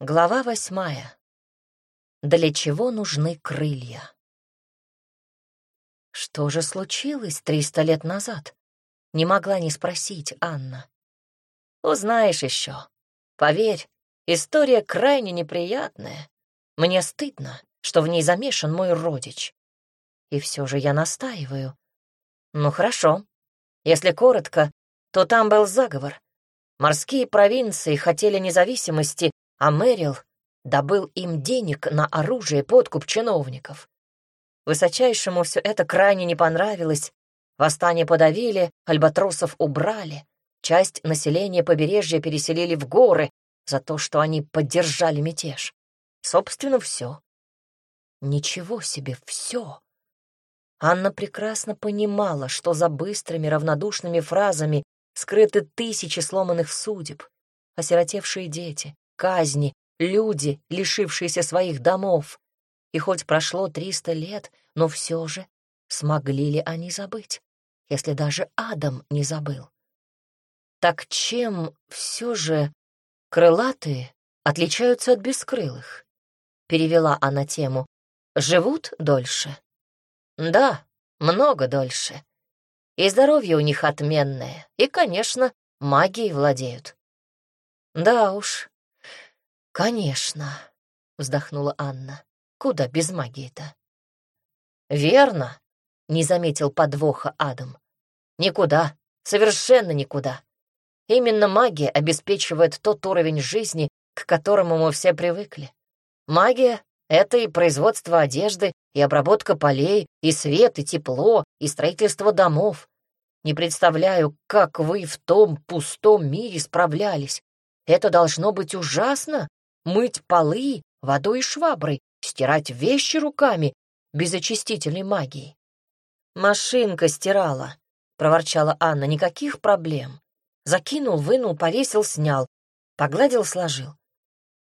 Глава восьмая. Для чего нужны крылья? Что же случилось триста лет назад? Не могла не спросить Анна. Узнаешь еще. Поверь, история крайне неприятная. Мне стыдно, что в ней замешан мой родич. И все же я настаиваю. Ну хорошо. Если коротко, то там был заговор. Морские провинции хотели независимости а Мэрил добыл им денег на оружие подкуп чиновников. Высочайшему все это крайне не понравилось. Восстание подавили, альбатросов убрали. Часть населения побережья переселили в горы за то, что они поддержали мятеж. Собственно, все. Ничего себе, все. Анна прекрасно понимала, что за быстрыми равнодушными фразами скрыты тысячи сломанных судеб, осиротевшие дети, казни, люди, лишившиеся своих домов. И хоть прошло триста лет, но все же смогли ли они забыть, если даже Адам не забыл? Так чем все же крылатые отличаются от бескрылых? Перевела она тему. Живут дольше? Да, много дольше. И здоровье у них отменное, и, конечно, магией владеют. Да уж, «Конечно», — вздохнула Анна. «Куда без магии-то?» «Верно», — не заметил подвоха Адам. «Никуда, совершенно никуда. Именно магия обеспечивает тот уровень жизни, к которому мы все привыкли. Магия — это и производство одежды, и обработка полей, и свет, и тепло, и строительство домов. Не представляю, как вы в том пустом мире справлялись. Это должно быть ужасно мыть полы водой и шваброй, стирать вещи руками без очистительной магии. «Машинка стирала», — проворчала Анна, — «никаких проблем. Закинул, вынул, повесил, снял, погладил, сложил.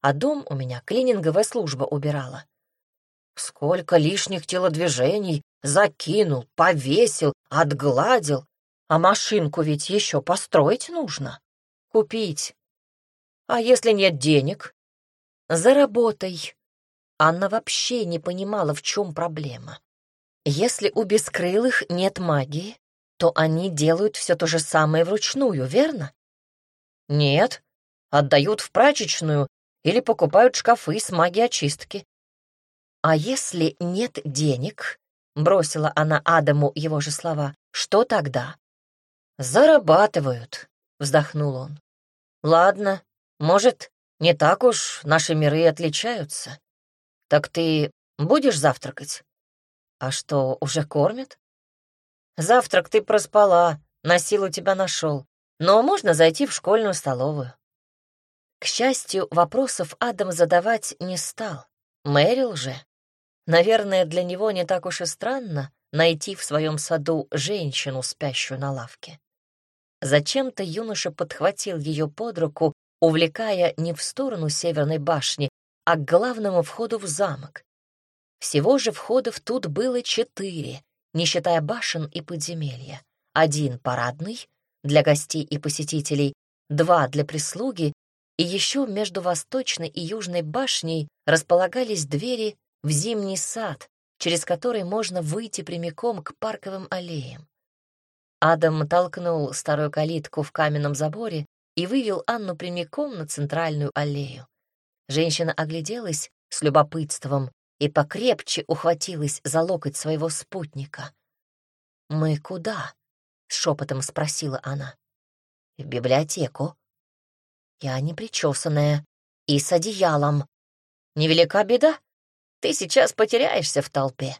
А дом у меня клининговая служба убирала. Сколько лишних телодвижений закинул, повесил, отгладил. А машинку ведь еще построить нужно. Купить. А если нет денег? Заработай. Анна вообще не понимала, в чем проблема. Если у бескрылых нет магии, то они делают все то же самое вручную, верно? Нет, отдают в прачечную или покупают шкафы с магией очистки. А если нет денег, бросила она Адаму его же слова, что тогда? Зарабатывают, вздохнул он. Ладно, может, не так уж наши миры отличаются. Так ты будешь завтракать? А что, уже кормят? Завтрак ты проспала, на силу тебя нашел. Но можно зайти в школьную столовую. К счастью, вопросов Адам задавать не стал. Мэрил же. Наверное, для него не так уж и странно найти в своем саду женщину, спящую на лавке. Зачем-то юноша подхватил ее под руку увлекая не в сторону Северной башни, а к главному входу в замок. Всего же входов тут было четыре, не считая башен и подземелья. Один парадный для гостей и посетителей, два для прислуги, и еще между восточной и южной башней располагались двери в зимний сад, через который можно выйти прямиком к парковым аллеям. Адам толкнул старую калитку в каменном заборе, и вывел Анну прямиком на центральную аллею. Женщина огляделась с любопытством и покрепче ухватилась за локоть своего спутника. «Мы куда?» — шепотом спросила она. «В библиотеку». «Я не причесанная и с одеялом. Невелика беда, ты сейчас потеряешься в толпе».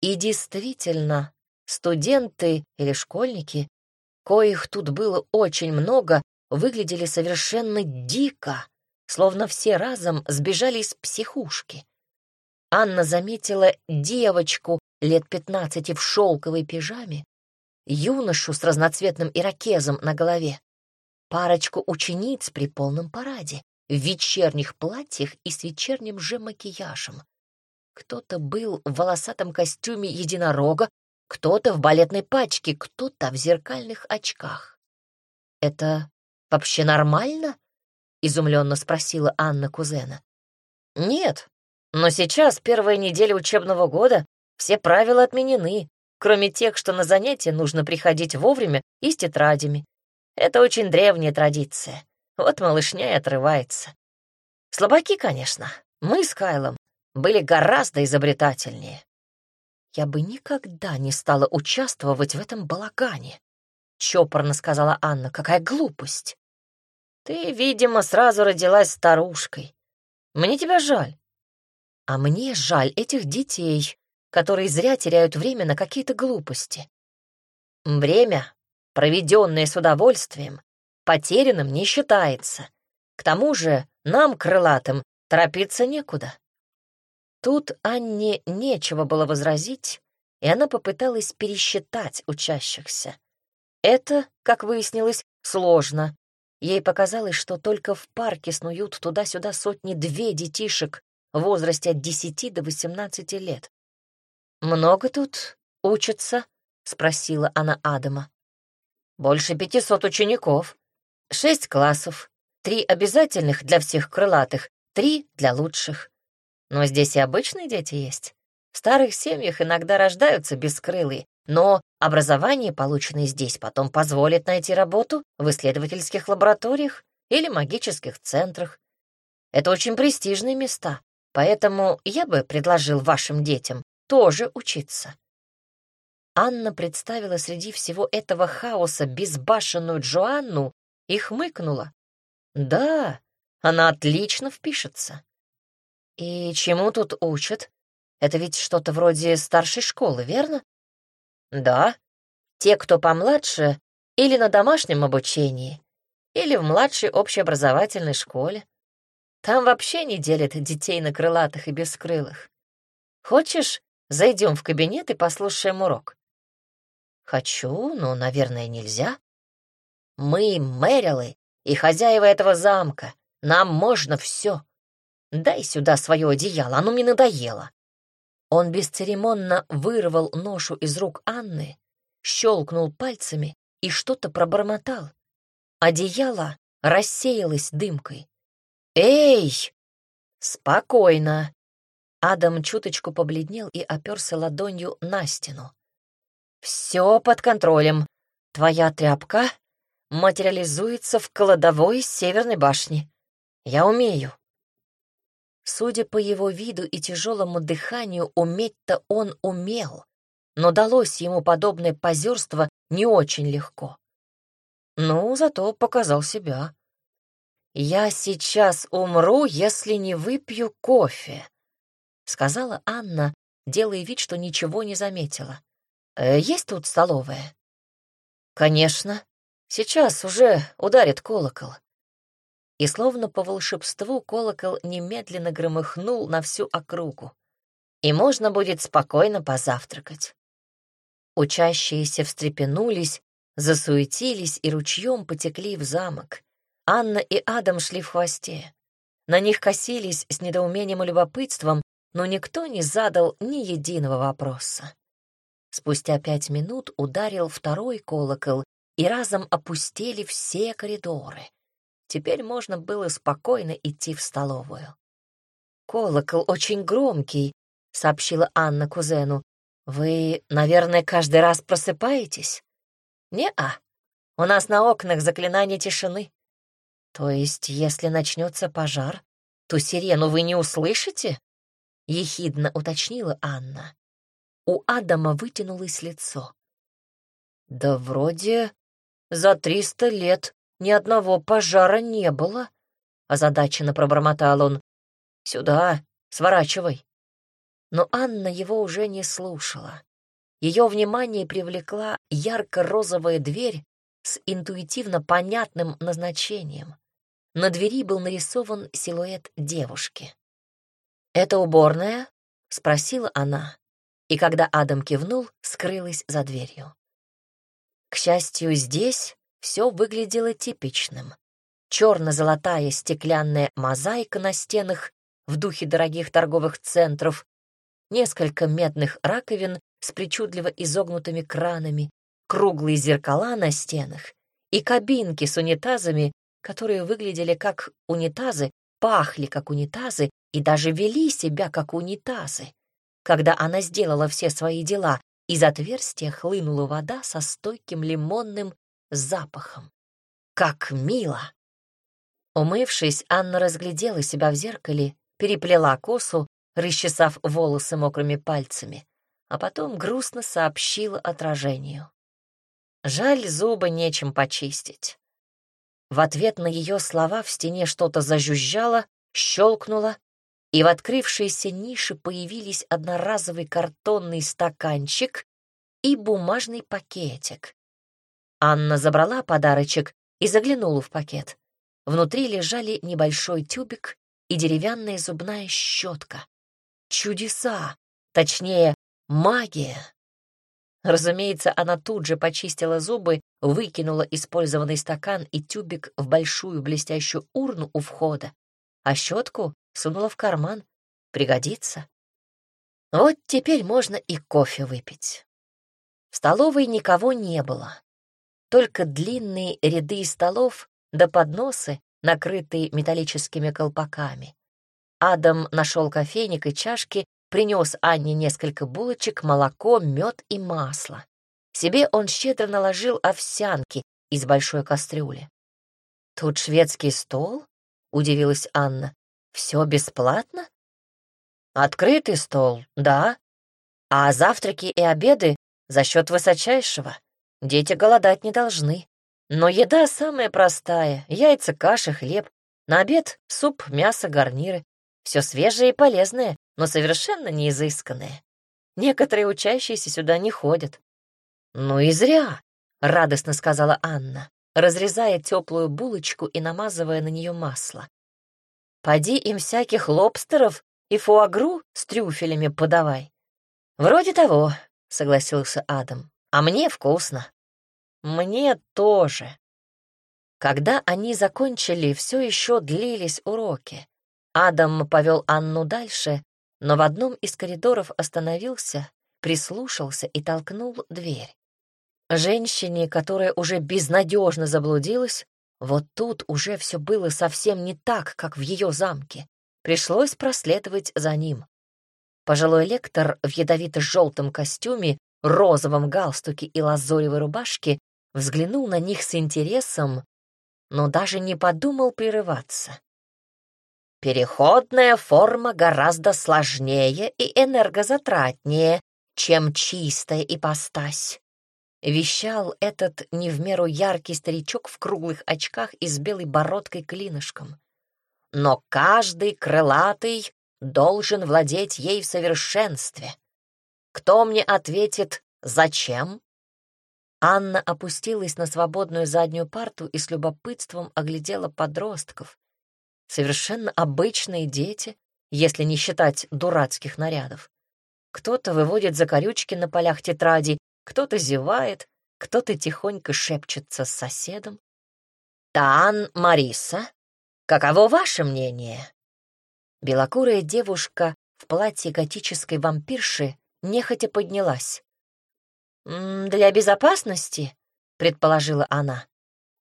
И действительно, студенты или школьники коих тут было очень много, выглядели совершенно дико, словно все разом сбежали из психушки. Анна заметила девочку лет пятнадцати в шелковой пижаме, юношу с разноцветным ирокезом на голове, парочку учениц при полном параде, в вечерних платьях и с вечерним же макияжем. Кто-то был в волосатом костюме единорога, кто-то в балетной пачке, кто-то в зеркальных очках. Это вообще нормально? — изумленно спросила Анна кузена. «Нет, но сейчас, первая неделя учебного года, все правила отменены, кроме тех, что на занятия нужно приходить вовремя и с тетрадями. Это очень древняя традиция. Вот малышня и отрывается. Слабаки, конечно. Мы с Кайлом были гораздо изобретательнее. Я бы никогда не стала участвовать в этом балагане. Чопорно сказала Анна. Какая глупость. Ты, видимо, сразу родилась старушкой. Мне тебя жаль. А мне жаль этих детей, которые зря теряют время на какие-то глупости. Время, проведенное с удовольствием, потерянным не считается. К тому же нам, крылатым, торопиться некуда. Тут Анне нечего было возразить, и она попыталась пересчитать учащихся. Это, как выяснилось, сложно. Ей показалось, что только в парке снуют туда-сюда сотни-две детишек в возрасте от десяти до восемнадцати лет. «Много тут учатся?» — спросила она Адама. «Больше пятисот учеников. Шесть классов. Три обязательных для всех крылатых, три для лучших. Но здесь и обычные дети есть. В старых семьях иногда рождаются бескрылые, но образование, полученное здесь, потом позволит найти работу в исследовательских лабораториях или магических центрах. Это очень престижные места, поэтому я бы предложил вашим детям тоже учиться. Анна представила среди всего этого хаоса безбашенную Джоанну и хмыкнула. Да, она отлично впишется. И чему тут учат? Это ведь что-то вроде старшей школы, верно? Да. Те, кто помладше, или на домашнем обучении, или в младшей общеобразовательной школе. Там вообще не делят детей на крылатых и бескрылых. Хочешь, Зайдем в кабинет и послушаем урок. Хочу, но, наверное, нельзя. Мы Мэрилы и хозяева этого замка. Нам можно все. Дай сюда свое одеяло, оно мне надоело. Он бесцеремонно вырвал ношу из рук Анны, щелкнул пальцами и что-то пробормотал. Одеяло рассеялось дымкой. «Эй! Спокойно!» Адам чуточку побледнел и оперся ладонью на стену. «Все под контролем. Твоя тряпка материализуется в кладовой Северной башни. Я умею». Судя по его виду и тяжелому дыханию, уметь-то он умел, но далось ему подобное позерство не очень легко. Ну, зато показал себя. «Я сейчас умру, если не выпью кофе», — сказала Анна, делая вид, что ничего не заметила. «Э, «Есть тут столовая?» «Конечно. Сейчас уже ударит колокол». И словно по волшебству колокол немедленно громыхнул на всю округу. И можно будет спокойно позавтракать. Учащиеся встрепенулись, засуетились и ручьем потекли в замок. Анна и Адам шли в хвосте. На них косились с недоумением и любопытством, но никто не задал ни единого вопроса. Спустя пять минут ударил второй колокол, и разом опустели все коридоры. Теперь можно было спокойно идти в столовую. «Колокол очень громкий», — сообщила Анна кузену. «Вы, наверное, каждый раз просыпаетесь?» «Не-а. У нас на окнах заклинание тишины. То есть, если начнется пожар, то сирену вы не услышите?» — ехидно уточнила Анна. У Адама вытянулось лицо. «Да вроде за триста лет ни одного пожара не было», — озадаченно пробормотал он. «Сюда, сворачивай». Но Анна его уже не слушала. Ее внимание привлекла ярко-розовая дверь с интуитивно понятным назначением. На двери был нарисован силуэт девушки. «Это уборная?» — спросила она, и когда Адам кивнул, скрылась за дверью. К счастью, здесь все выглядело типичным. Черно-золотая стеклянная мозаика на стенах в духе дорогих торговых центров, несколько медных раковин с причудливо изогнутыми кранами, круглые зеркала на стенах и кабинки с унитазами, которые выглядели как унитазы, пахли как унитазы и даже вели себя как унитазы. Когда она сделала все свои дела, из отверстия хлынула вода со стойким лимонным запахом. Как мило! Умывшись, Анна разглядела себя в зеркале, переплела косу, расчесав волосы мокрыми пальцами, а потом грустно сообщила отражению. Жаль, зубы нечем почистить. В ответ на ее слова в стене что-то зажужжало, щелкнуло, и в открывшейся нише появились одноразовый картонный стаканчик и бумажный пакетик. Анна забрала подарочек и заглянула в пакет. Внутри лежали небольшой тюбик и деревянная зубная щетка. Чудеса! Точнее, магия! Разумеется, она тут же почистила зубы, выкинула использованный стакан и тюбик в большую блестящую урну у входа, а щетку сунула в карман. Пригодится. Вот теперь можно и кофе выпить. В столовой никого не было. Только длинные ряды столов да подносы, накрытые металлическими колпаками. Адам нашел кофейник и чашки принес Анне несколько булочек, молоко, мед и масло. Себе он щедро наложил овсянки из большой кастрюли. «Тут шведский стол?» — удивилась Анна. «Все бесплатно?» «Открытый стол, да. А завтраки и обеды за счет высочайшего. Дети голодать не должны. Но еда самая простая — яйца, каша, хлеб. На обед — суп, мясо, гарниры. Все свежее и полезное, но совершенно не изысканное. Некоторые учащиеся сюда не ходят. «Ну и зря», — радостно сказала Анна, разрезая теплую булочку и намазывая на нее масло. «Поди им всяких лобстеров и фуагру с трюфелями подавай». «Вроде того», — согласился Адам. «А мне вкусно». «Мне тоже». Когда они закончили, все еще длились уроки. Адам повел Анну дальше, но в одном из коридоров остановился, прислушался и толкнул дверь. Женщине, которая уже безнадежно заблудилась, вот тут уже все было совсем не так, как в ее замке. Пришлось проследовать за ним. Пожилой лектор в ядовито-желтом костюме, розовом галстуке и лазоревой рубашке взглянул на них с интересом, но даже не подумал прерываться. Переходная форма гораздо сложнее и энергозатратнее, чем чистая ипостась. Вещал этот не в меру яркий старичок в круглых очках и с белой бородкой клинышком. Но каждый крылатый должен владеть ей в совершенстве. Кто мне ответит «Зачем?» Анна опустилась на свободную заднюю парту и с любопытством оглядела подростков, Совершенно обычные дети, если не считать дурацких нарядов. Кто-то выводит закорючки на полях тетради, кто-то зевает, кто-то тихонько шепчется с соседом. «Таан Мариса, каково ваше мнение?» Белокурая девушка в платье готической вампирши нехотя поднялась. «Для безопасности», — предположила она.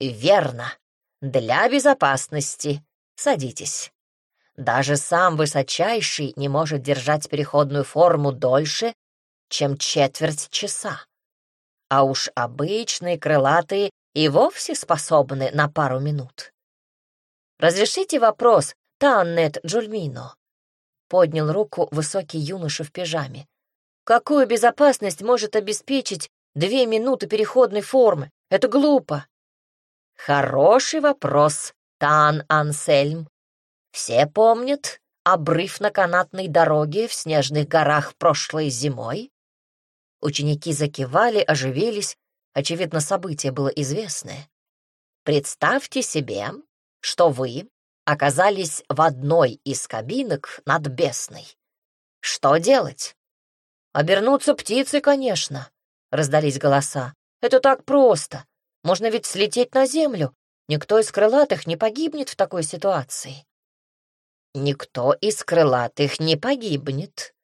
«Верно, для безопасности», Садитесь. Даже сам высочайший не может держать переходную форму дольше, чем четверть часа. А уж обычные крылатые и вовсе способны на пару минут. «Разрешите вопрос, Таннет Джульмино?» Поднял руку высокий юноша в пижаме. «Какую безопасность может обеспечить две минуты переходной формы? Это глупо». «Хороший вопрос, Тан Ансельм. Все помнят обрыв на канатной дороге в снежных горах прошлой зимой? Ученики закивали, оживились. Очевидно, событие было известное. Представьте себе, что вы оказались в одной из кабинок над бесной. Что делать? Обернуться птицей, конечно, — раздались голоса. Это так просто. Можно ведь слететь на землю, Никто из крылатых не погибнет в такой ситуации. Никто из крылатых не погибнет,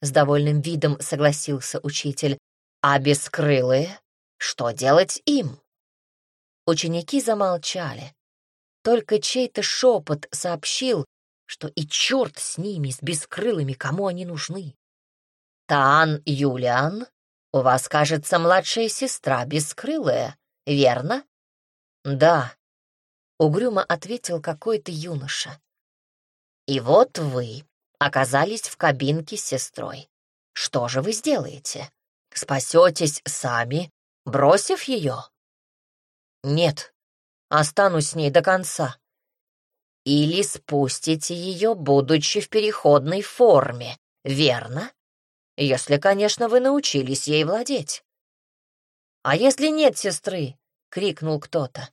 с довольным видом согласился учитель. А бескрылые? Что делать им? Ученики замолчали. Только чей-то шепот сообщил, что и черт с ними, с бескрылыми, кому они нужны. «Таан Юлиан, у вас, кажется, младшая сестра, бескрылая, верно?» «Да», — угрюмо ответил какой-то юноша. «И вот вы оказались в кабинке с сестрой. Что же вы сделаете? Спасетесь сами, бросив ее?» «Нет, останусь с ней до конца», или спустите ее, будучи в переходной форме, верно? Если, конечно, вы научились ей владеть. «А если нет сестры?» — крикнул кто-то.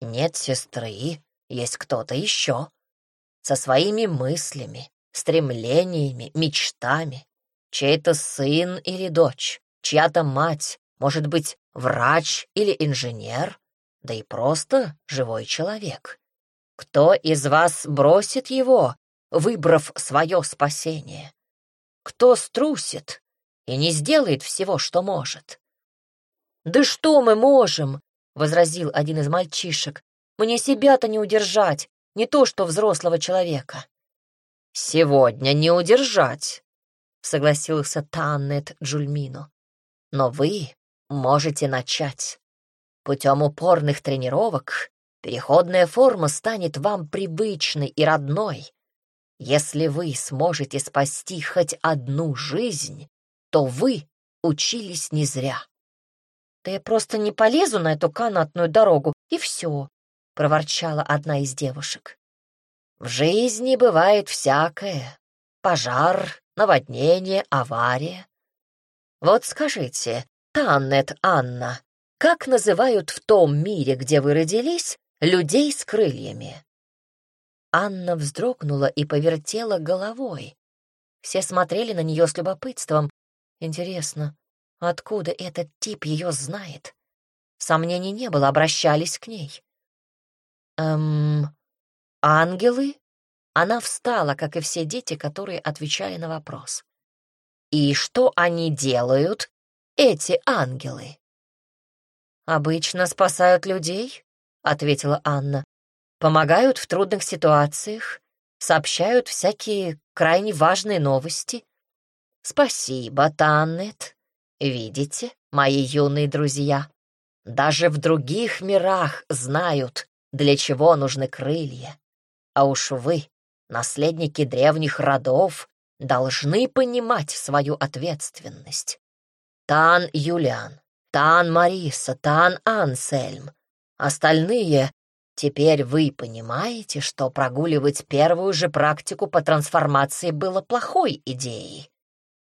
«Нет сестры, есть кто-то еще. Со своими мыслями, стремлениями, мечтами. Чей-то сын или дочь, чья-то мать, может быть, врач или инженер, да и просто живой человек. Кто из вас бросит его, выбрав свое спасение? Кто струсит и не сделает всего, что может? «Да что мы можем?» — возразил один из мальчишек. «Мне себя-то не удержать, не то что взрослого человека». «Сегодня не удержать», — согласился Таннет Джульмино. «Но вы можете начать. Путем упорных тренировок Переходная форма станет вам привычной и родной. Если вы сможете спасти хоть одну жизнь, то вы учились не зря. «Да я просто не полезу на эту канатную дорогу, и все», — проворчала одна из девушек. «В жизни бывает всякое. Пожар, наводнение, авария. Вот скажите, Таннет Анна, как называют в том мире, где вы родились, людей с крыльями. Анна вздрогнула и повертела головой. Все смотрели на нее с любопытством. Интересно, откуда этот тип ее знает? Сомнений не было, обращались к ней. «Эм, ангелы?» Она встала, как и все дети, которые отвечали на вопрос. «И что они делают, эти ангелы?» «Обычно спасают людей, — ответила Анна. «Помогают в трудных ситуациях, сообщают всякие крайне важные новости». «Спасибо, Таннет. Видите, мои юные друзья, даже в других мирах знают, для чего нужны крылья. А уж вы, наследники древних родов, должны понимать свою ответственность. Тан Юлиан, Тан Мариса, Тан Ансельм, Остальные Теперь вы понимаете, что прогуливать первую же практику по трансформации было плохой идеей.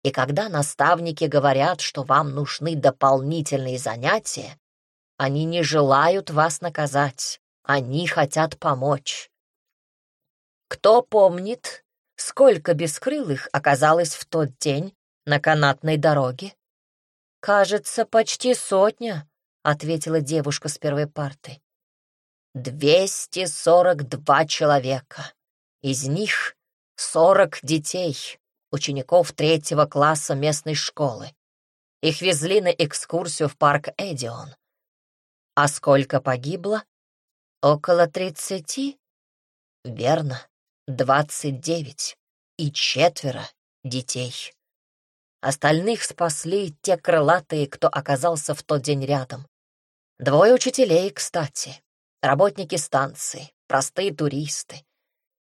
И когда наставники говорят, что вам нужны дополнительные занятия, они не желают вас наказать, они хотят помочь. Кто помнит, сколько бескрылых оказалось в тот день на канатной дороге? Кажется, почти сотня, — ответила девушка с первой парты. «Двести сорок два человека. Из них сорок детей, учеников третьего класса местной школы. Их везли на экскурсию в парк Эдион. А сколько погибло? Около тридцати? Верно, двадцать девять. И четверо детей. Остальных спасли те крылатые, кто оказался в тот день рядом. Двое учителей, кстати, работники станции, простые туристы.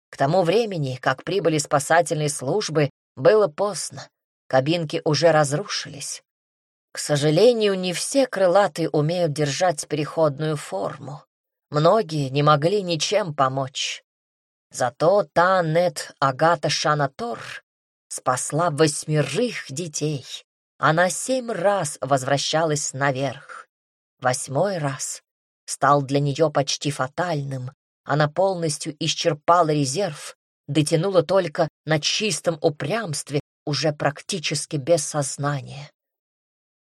К тому времени, как прибыли спасательные службы, было поздно. Кабинки уже разрушились. К сожалению, не все крылатые умеют держать переходную форму. Многие не могли ничем помочь. Зато та Нет Агата Шанатор спасла восьмерых детей. Она семь раз возвращалась наверх. Восьмой раз стал для нее почти фатальным. Она полностью исчерпала резерв, дотянула только на чистом упрямстве, уже практически без сознания.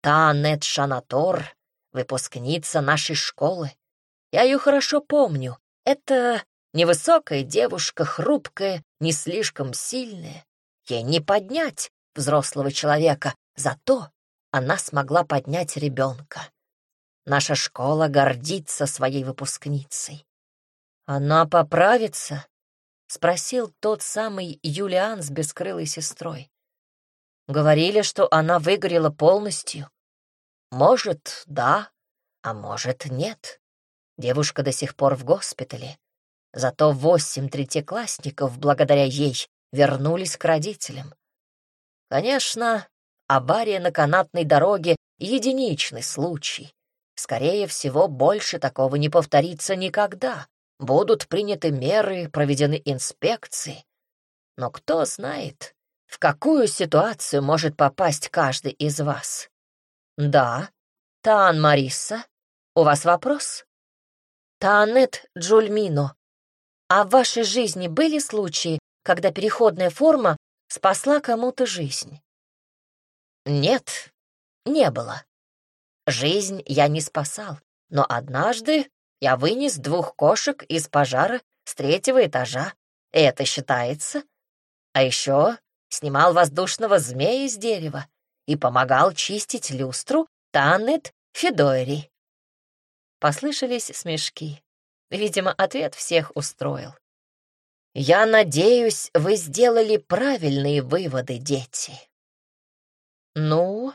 Та Нет Шанатор, выпускница нашей школы. Я ее хорошо помню. Это невысокая девушка, хрупкая, не слишком сильная. Ей не поднять взрослого человека, зато она смогла поднять ребенка. Наша школа гордится своей выпускницей. Она поправится? Спросил тот самый Юлиан с бескрылой сестрой. Говорили, что она выгорела полностью. Может, да, а может, нет. Девушка до сих пор в госпитале. Зато восемь третьеклассников, благодаря ей, вернулись к родителям. Конечно, авария на канатной дороге — единичный случай. Скорее всего, больше такого не повторится никогда. Будут приняты меры, проведены инспекции. Но кто знает, в какую ситуацию может попасть каждый из вас? Да, Таан Мариса, у вас вопрос? Таанет Джульмино, а в вашей жизни были случаи, когда переходная форма спасла кому-то жизнь? Нет, не было. Жизнь я не спасал, но однажды я вынес двух кошек из пожара с третьего этажа. Это считается. А еще снимал воздушного змея из дерева и помогал чистить люстру Танет Федори. Послышались смешки. Видимо, ответ всех устроил. «Я надеюсь, вы сделали правильные выводы, дети». «Ну,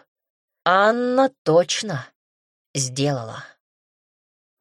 Анна точно сделала».